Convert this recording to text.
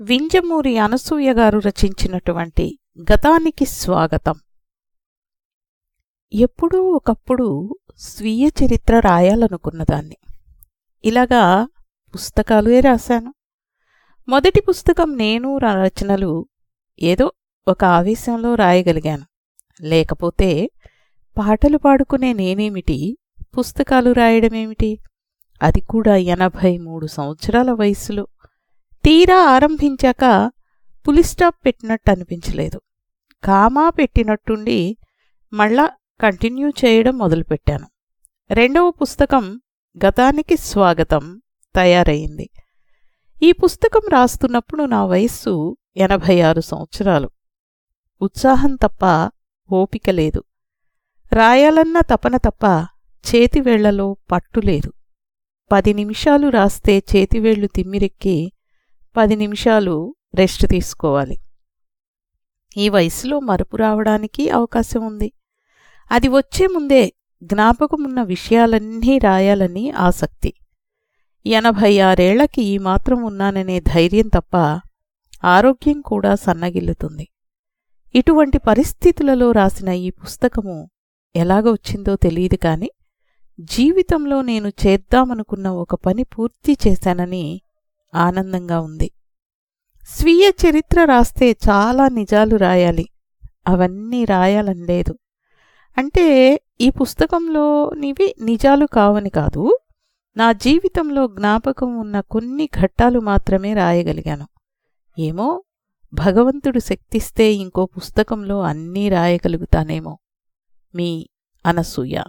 వింజమూరి అనసూయ గారు రచించినటువంటి గతానికి స్వాగతం. ఎప్పుడూ ఒకప్పుడు స్వీయ చరిత్ర రాయాలనుకున్నదాన్ని. ఇలాగా పుస్తకాలే రాశాను. మొదటి పుస్తకం నేను రా- రచనలు ఏదో ఒక ఆవేశంలో రాయగలిగాను. లేకపోతే పాటలు పాడుకునే నేనేమిటి? పుస్తకాలు రాయడమేమిటి? అది కూడా ఎనభై మూడు సంవత్సరాల వయసులో. తీరా ఆరంభించాక పులిస్టాప్ పెట్టినట్టు అనిపించలేదు. కామా పెట్టినట్టుండి మళ్ళా కంటిన్యూ చేయడం మొదలుపెట్టాను. రెండవ పుస్తకం గతానికి స్వాగతం తయారయింది. ఈ పుస్తకం రాస్తున్నప్పుడు నా వయస్సు ఎనభై ఆరు సంవత్సరాలు. ఉత్సాహం తప్ప ఓపిక లేదు. రాయాలన్న తపన తప్ప చేతివేళ్ళలో పట్టు లేదు. పది నిమిషాలు రాస్తే చేతివేళ్ళు తిమ్మిరెక్కి పది నిమిషాలు రెస్ట్ తీసుకోవాలి. ఈ వయసులో మరుపు రావడానికి అవకాశం ఉంది. అది వచ్చే ముందే జ్ఞాపకమున్న విషయాలన్నీ రాయాలని ఆసక్తి. ఎనభై ఆరేళ్ళకి ఈ మాత్రం ఉన్నాననే ధైర్యం తప్ప ఆరోగ్యం కూడా సన్నగిల్లుతుంది. ఇటువంటి పరిస్థితులలో రాసిన ఈ పుస్తకము ఎలాగ వచ్చిందో తెలియదు కాని జీవితంలో నేను చేద్దామనుకున్న ఒక పని పూర్తి చేశానని ఆనందంగా ఉంది. స్వీయ చరిత్ర రాస్తే చాలా నిజాలు రాయాలి. అవన్నీ రాయాలని లేదు. అంటే ఈ పుస్తకంలోనివి నిజాలు కావని కాదు. నా జీవితంలో జ్ఞాపకం ఉన్న కొన్ని ఘట్టాలు మాత్రమే రాయగలిగాను. ఏమో? భగవంతుడు శక్తిస్తే ఇంకో పుస్తకంలో అన్నీ రాయగలుగుతానేమో. మీ అనసూయ